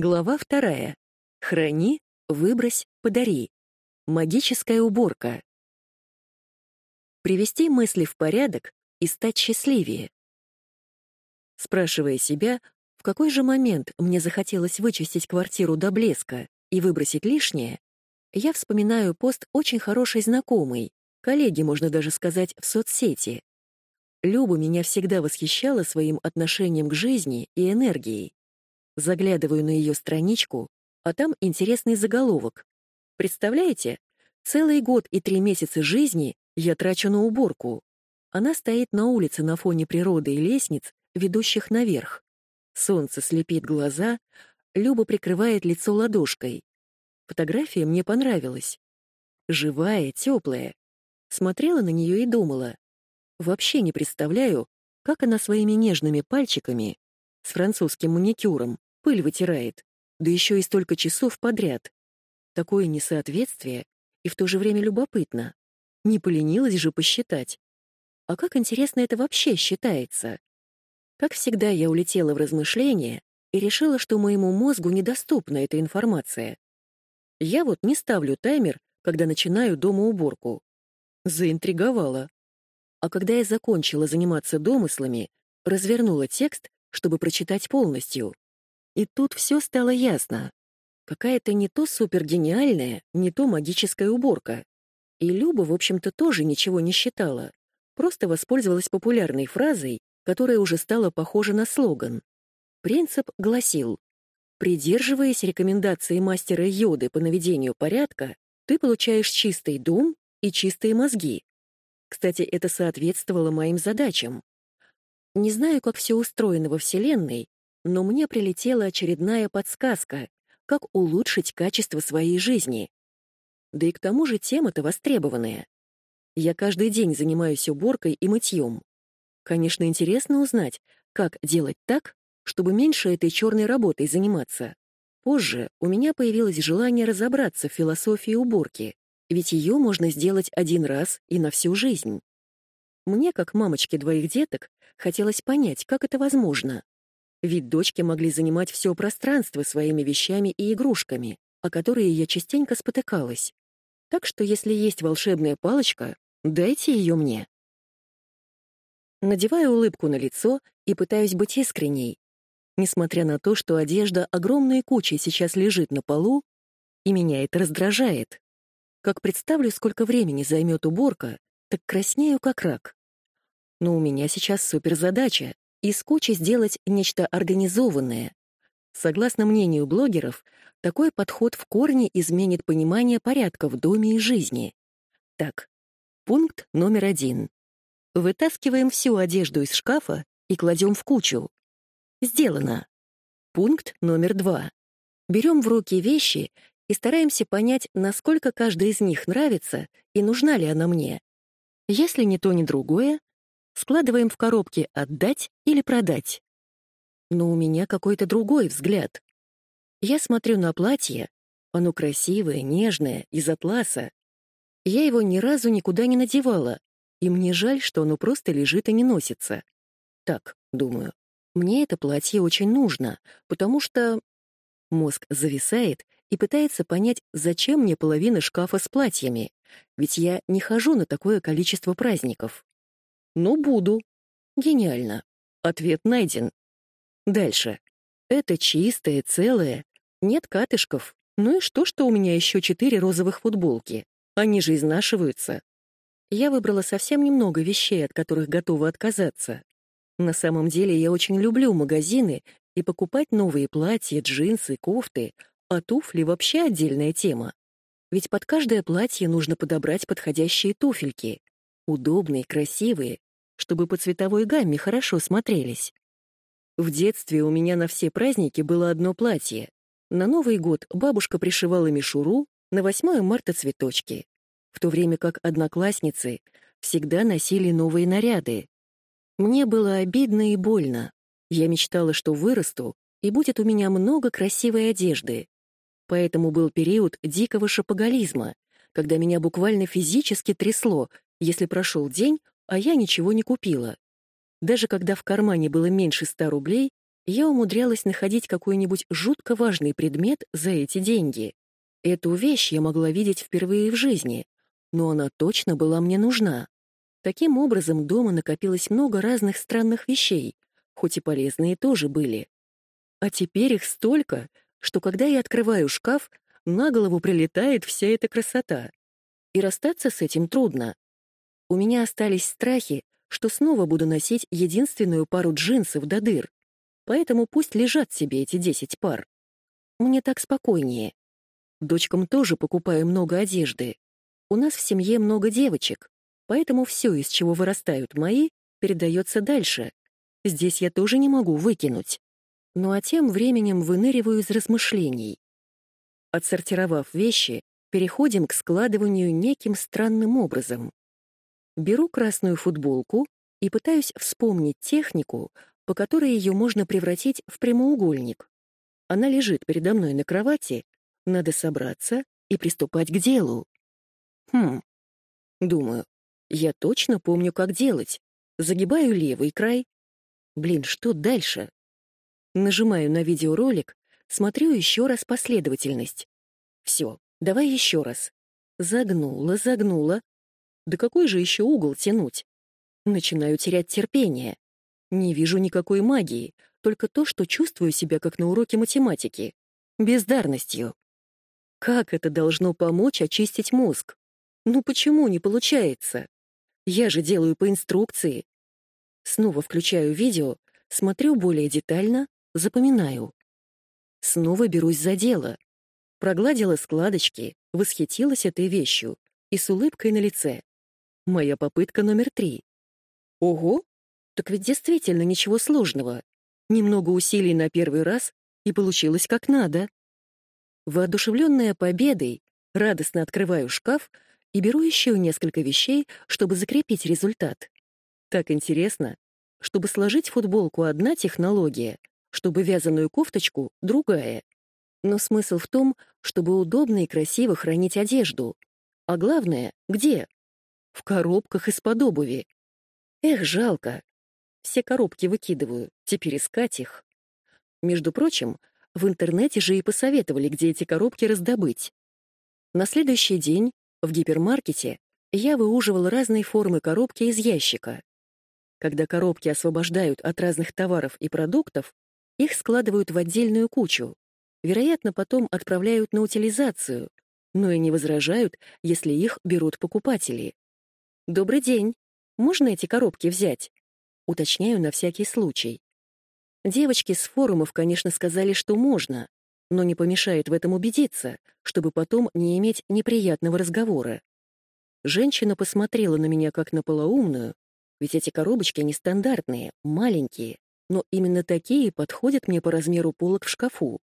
Глава вторая. Храни, выбрось, подари. Магическая уборка. Привести мысли в порядок и стать счастливее. Спрашивая себя, в какой же момент мне захотелось вычистить квартиру до блеска и выбросить лишнее, я вспоминаю пост очень хорошей знакомой, коллеги, можно даже сказать, в соцсети. Люба меня всегда восхищала своим отношением к жизни и энергией. Заглядываю на ее страничку, а там интересный заголовок. Представляете? Целый год и три месяца жизни я трачу на уборку. Она стоит на улице на фоне природы и лестниц, ведущих наверх. Солнце слепит глаза, Люба прикрывает лицо ладошкой. Фотография мне понравилась. Живая, теплая. Смотрела на нее и думала. Вообще не представляю, как она своими нежными пальчиками с французским маникюром пыль вытирает, да еще и столько часов подряд. Такое несоответствие и в то же время любопытно. Не поленилась же посчитать. А как интересно это вообще считается? Как всегда, я улетела в размышления и решила, что моему мозгу недоступна эта информация. Я вот не ставлю таймер, когда начинаю дома уборку. Заинтриговала. А когда я закончила заниматься домыслами, развернула текст, чтобы прочитать полностью. И тут все стало ясно. Какая-то не то супергениальная, не то магическая уборка. И Люба, в общем-то, тоже ничего не считала. Просто воспользовалась популярной фразой, которая уже стала похожа на слоган. Принцип гласил Придерживаясь рекомендации мастера йоды по наведению порядка, ты получаешь чистый дом и чистые мозги. Кстати, это соответствовало моим задачам. Не знаю, как все устроено во Вселенной, но мне прилетела очередная подсказка, как улучшить качество своей жизни. Да и к тому же тема-то востребованная. Я каждый день занимаюсь уборкой и мытьем. Конечно, интересно узнать, как делать так, чтобы меньше этой черной работой заниматься. Позже у меня появилось желание разобраться в философии уборки, ведь ее можно сделать один раз и на всю жизнь. Мне, как мамочке двоих деток, хотелось понять, как это возможно. Ведь дочки могли занимать все пространство своими вещами и игрушками, о которые я частенько спотыкалась. Так что если есть волшебная палочка, дайте ее мне. Надеваю улыбку на лицо и пытаюсь быть искренней, Несмотря на то, что одежда огромной кучей сейчас лежит на полу, и меня это раздражает. Как представлю, сколько времени займет уборка, так краснею как рак. Но у меня сейчас суперзадача — из кучи сделать нечто организованное. Согласно мнению блогеров, такой подход в корне изменит понимание порядка в доме и жизни. Так, пункт номер один. Вытаскиваем всю одежду из шкафа и кладем в кучу. Сделано. Пункт номер два. Берем в руки вещи и стараемся понять, насколько каждая из них нравится и нужна ли она мне. Если ни то, ни другое, складываем в коробки «отдать» или «продать». Но у меня какой-то другой взгляд. Я смотрю на платье, оно красивое, нежное, из атласа. Я его ни разу никуда не надевала, и мне жаль, что оно просто лежит и не носится. Так, думаю, мне это платье очень нужно, потому что... Мозг зависает и пытается понять, зачем мне половина шкафа с платьями, ведь я не хожу на такое количество праздников. Но буду. Гениально. Ответ найден. Дальше. Это чистое, целое. Нет катышков. Ну и что, что у меня еще четыре розовых футболки? Они же изнашиваются. Я выбрала совсем немного вещей, от которых готова отказаться. На самом деле я очень люблю магазины и покупать новые платья, джинсы, кофты, а туфли вообще отдельная тема. Ведь под каждое платье нужно подобрать подходящие туфельки. Удобные, красивые, чтобы по цветовой гамме хорошо смотрелись. В детстве у меня на все праздники было одно платье. На Новый год бабушка пришивала мишуру, на 8 марта цветочки. В то время как одноклассницы всегда носили новые наряды, мне было обидно и больно. Я мечтала, что вырасту, и будет у меня много красивой одежды. Поэтому был период дикого шопоголизма, когда меня буквально физически трясло, если прошел день, а я ничего не купила. Даже когда в кармане было меньше ста рублей, я умудрялась находить какой-нибудь жутко важный предмет за эти деньги. Эту вещь я могла видеть впервые в жизни, но она точно была мне нужна. Таким образом, дома накопилось много разных странных вещей, хоть и полезные тоже были. А теперь их столько, что когда я открываю шкаф, на голову прилетает вся эта красота. И расстаться с этим трудно. У меня остались страхи, что снова буду носить единственную пару джинсов до дыр. Поэтому пусть лежат себе эти десять пар. Мне так спокойнее. Дочкам тоже покупаю много одежды. У нас в семье много девочек, поэтому все, из чего вырастают мои, передается дальше. Здесь я тоже не могу выкинуть. Ну а тем временем выныриваю из размышлений. Отсортировав вещи, переходим к складыванию неким странным образом. Беру красную футболку и пытаюсь вспомнить технику, по которой ее можно превратить в прямоугольник. Она лежит передо мной на кровати, надо собраться и приступать к делу. Хм, думаю, я точно помню, как делать. Загибаю левый край. Блин, что дальше? Нажимаю на видеоролик, смотрю еще раз последовательность. Все, давай еще раз. Загнула, загнула. Да какой же еще угол тянуть? Начинаю терять терпение. Не вижу никакой магии, только то, что чувствую себя как на уроке математики. Бездарностью. Как это должно помочь очистить мозг? Ну почему не получается? Я же делаю по инструкции. Снова включаю видео, смотрю более детально, запоминаю. Снова берусь за дело. Прогладила складочки, восхитилась этой вещью и с улыбкой на лице. Моя попытка номер три. Ого! Так ведь действительно ничего сложного. Немного усилий на первый раз, и получилось как надо. Воодушевленная победой, радостно открываю шкаф и беру еще несколько вещей, чтобы закрепить результат. Так интересно. Чтобы сложить футболку одна технология, чтобы вязаную кофточку — другая. Но смысл в том, чтобы удобно и красиво хранить одежду. А главное — где? В коробках из-под обуви. Эх, жалко. Все коробки выкидываю, теперь искать их. Между прочим, в интернете же и посоветовали, где эти коробки раздобыть. На следующий день в гипермаркете я выуживал разные формы коробки из ящика. Когда коробки освобождают от разных товаров и продуктов, их складывают в отдельную кучу. Вероятно, потом отправляют на утилизацию, но и не возражают, если их берут покупатели. «Добрый день. Можно эти коробки взять?» Уточняю на всякий случай. Девочки с форумов, конечно, сказали, что можно, но не помешает в этом убедиться, чтобы потом не иметь неприятного разговора. Женщина посмотрела на меня как на полоумную, ведь эти коробочки нестандартные, маленькие, но именно такие подходят мне по размеру полок в шкафу.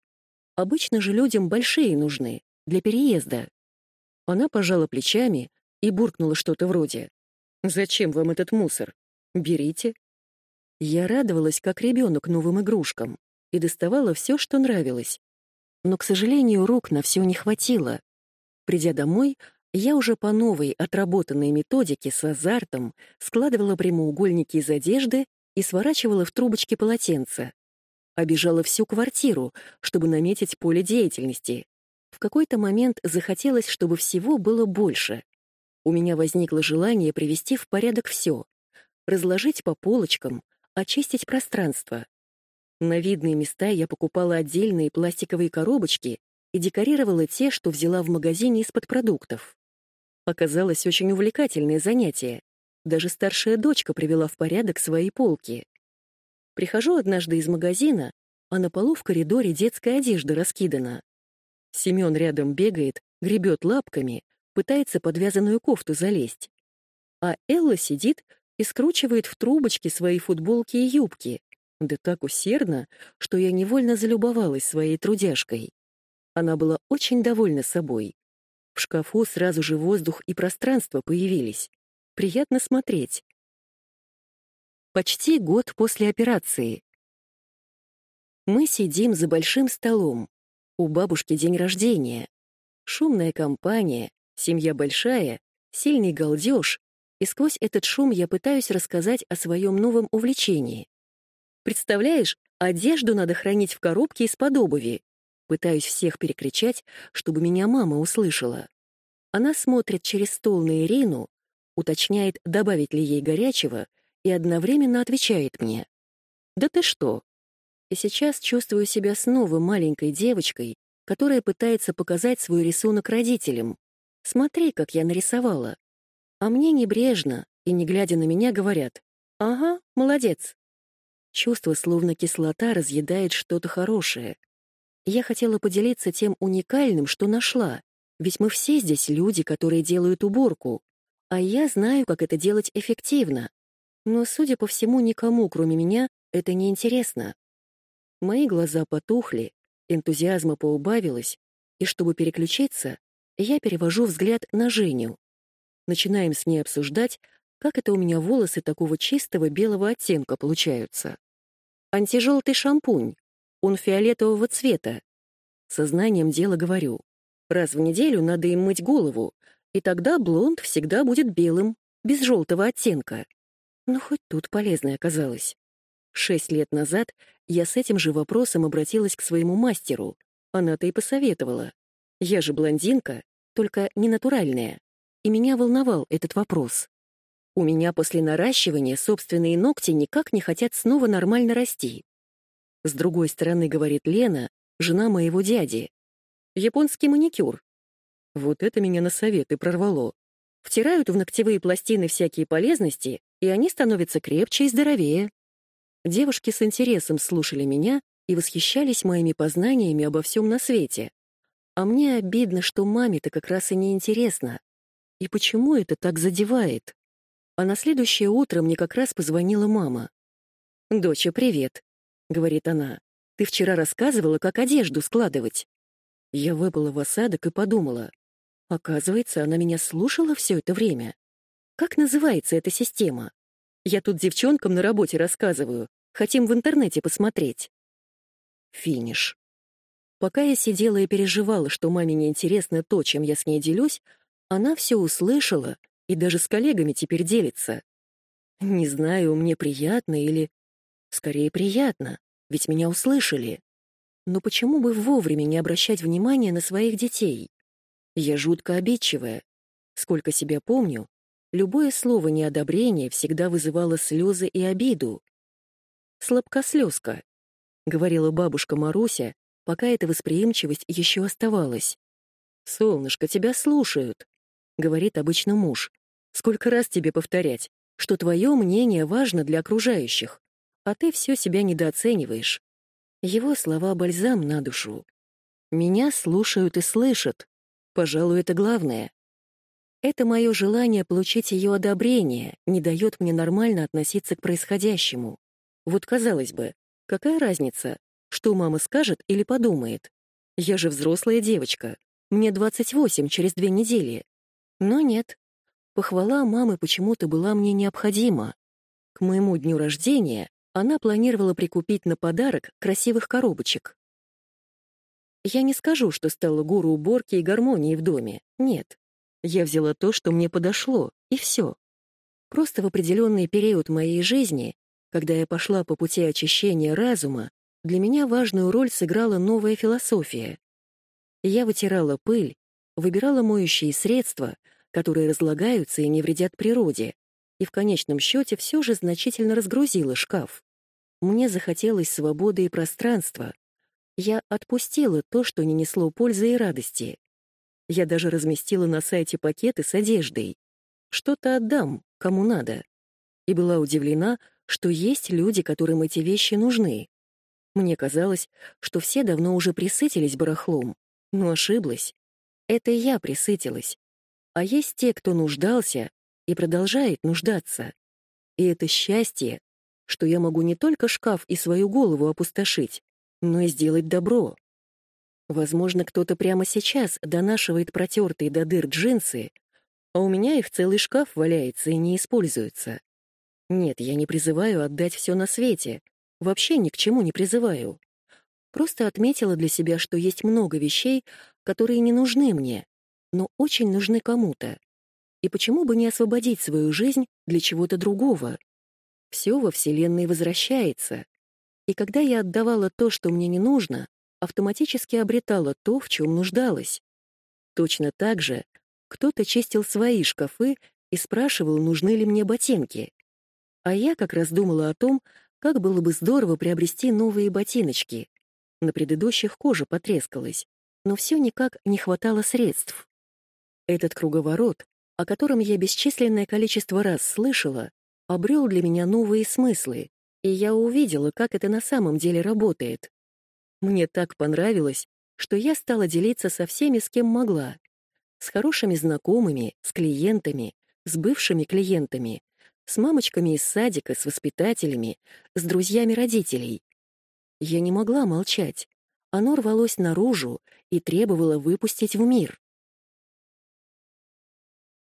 Обычно же людям большие нужны, для переезда. Она пожала плечами и буркнула что-то вроде «Зачем вам этот мусор? Берите». Я радовалась, как ребенок новым игрушкам, и доставала все, что нравилось. Но, к сожалению, рук на все не хватило. Придя домой, я уже по новой отработанной методике с азартом складывала прямоугольники из одежды и сворачивала в трубочки полотенца. Обежала всю квартиру, чтобы наметить поле деятельности. В какой-то момент захотелось, чтобы всего было больше. У меня возникло желание привести в порядок все, разложить по полочкам, очистить пространство. На видные места я покупала отдельные пластиковые коробочки и декорировала те, что взяла в магазине из-под продуктов. Оказалось очень увлекательное занятие. Даже старшая дочка привела в порядок свои полки. Прихожу однажды из магазина, а на полу в коридоре детская одежда раскидана. Семён рядом бегает, гребет лапками, пытается под вязаную кофту залезть. А Элла сидит и скручивает в трубочки свои футболки и юбки. Да так усердно, что я невольно залюбовалась своей трудяжкой. Она была очень довольна собой. В шкафу сразу же воздух и пространство появились. Приятно смотреть. Почти год после операции. Мы сидим за большим столом. У бабушки день рождения. Шумная компания, Семья большая, сильный галдеж, и сквозь этот шум я пытаюсь рассказать о своем новом увлечении. Представляешь, Одежду надо хранить в коробке из-под обуви. Пытаюсь всех перекричать, чтобы меня мама услышала. Она смотрит через стол на Ирину, уточняет, добавить ли ей горячего, и одновременно отвечает мне. «Да ты что?» И сейчас чувствую себя снова маленькой девочкой, которая пытается показать свой рисунок родителям. Смотри, как я нарисовала. А мне небрежно и, не глядя на меня, говорят «Ага, молодец». Чувство, словно кислота, разъедает что-то хорошее. Я хотела поделиться тем уникальным, что нашла, ведь мы все здесь люди, которые делают уборку, а я знаю, как это делать эффективно. Но, судя по всему, никому, кроме меня, это не интересно. Мои глаза потухли, энтузиазма поубавилось, и чтобы переключиться, я перевожу взгляд на Женю. Начинаем с ней обсуждать, как это у меня волосы такого чистого белого оттенка получаются. Антижелтый шампунь. Он фиолетового цвета. Сознанием дела говорю. Раз в неделю надо им мыть голову, и тогда блонд всегда будет белым, без желтого оттенка. Но хоть тут полезное оказалось. Шесть лет назад я с этим же вопросом обратилась к своему мастеру. Она-то и посоветовала. Я же блондинка, только не натуральная. И меня волновал этот вопрос. У меня после наращивания собственные ногти никак не хотят снова нормально расти. С другой стороны, говорит Лена, жена моего дяди. Японский маникюр. Вот это меня на советы прорвало. Втирают в ногтевые пластины всякие полезности, и они становятся крепче и здоровее. Девушки с интересом слушали меня и восхищались моими познаниями обо всем на свете. А мне обидно, что маме-то как раз и не интересно. И почему это так задевает? А на следующее утро мне как раз позвонила мама. «Доча, привет», — говорит она. «Ты вчера рассказывала, как одежду складывать». Я выпала в осадок и подумала. Оказывается, она меня слушала все это время. Как называется эта система? Я тут девчонкам на работе рассказываю. Хотим в интернете посмотреть. Финиш. Пока я сидела и переживала, что маме не интересно то, чем я с ней делюсь, она все услышала и даже с коллегами теперь делится. Не знаю, мне приятно или... Скорее, приятно, ведь меня услышали. Но почему бы вовремя не обращать внимания на своих детей? Я жутко обидчивая. Сколько себя помню, любое слово неодобрения всегда вызывало слезы и обиду. «Слабкослезка», — говорила бабушка Маруся, пока эта восприимчивость еще оставалась. «Солнышко, тебя слушают», — говорит обычно муж. «Сколько раз тебе повторять, что твое мнение важно для окружающих, а ты все себя недооцениваешь». Его слова бальзам на душу. Меня слушают и слышат. Пожалуй, это главное. Это мое желание получить ее одобрение не дает мне нормально относиться к происходящему. Вот, казалось бы, какая разница, что мама скажет или подумает? Я же взрослая девочка. Мне 28 через две недели. Но нет. Похвала мамы почему-то была мне необходима. К моему дню рождения она планировала прикупить на подарок красивых коробочек. Я не скажу, что стала гуру уборки и гармонии в доме. Нет. Я взяла то, что мне подошло, и все. Просто в определенный период моей жизни, когда я пошла по пути очищения разума, для меня важную роль сыграла новая философия. Я вытирала пыль, выбирала моющие средства, которые разлагаются и не вредят природе, и в конечном счете все же значительно разгрузила шкаф. Мне захотелось свободы и пространства. Я отпустила то, что не несло пользы и радости. Я даже разместила на сайте пакеты с одеждой. Что-то отдам, кому надо. И была удивлена, что есть люди, которым эти вещи нужны. Мне казалось, что все давно уже присытились барахлом, но ошиблась. Это я присытилась. А есть те, кто нуждался и продолжает нуждаться. И это счастье, что я могу не только шкаф и свою голову опустошить, но и сделать добро. Возможно, кто-то прямо сейчас донашивает протертые до дыр джинсы, а у меня их целый шкаф валяется и не используется. Нет, я не призываю отдать все на свете, Вообще ни к чему не призываю. Просто отметила для себя, что есть много вещей, которые не нужны мне, но очень нужны кому-то. И почему бы не освободить свою жизнь для чего-то другого? Все во Вселенной возвращается. И когда я отдавала то, что мне не нужно, автоматически обретала то, в чем нуждалась. Точно так же кто-то чистил свои шкафы и спрашивал, нужны ли мне ботинки. А я как раз думала о том, как было бы здорово приобрести новые ботиночки. На предыдущих кожа потрескалась, но все никак не хватало средств. Этот круговорот, о котором я бесчисленное количество раз слышала, обрел для меня новые смыслы, и я увидела, как это на самом деле работает. Мне так понравилось, что я стала делиться со всеми, с кем могла. С хорошими знакомыми, с клиентами, с бывшими клиентами, с мамочками из садика, с воспитателями, с друзьями родителей. Я не могла молчать. Оно рвалось наружу и требовало выпустить в мир.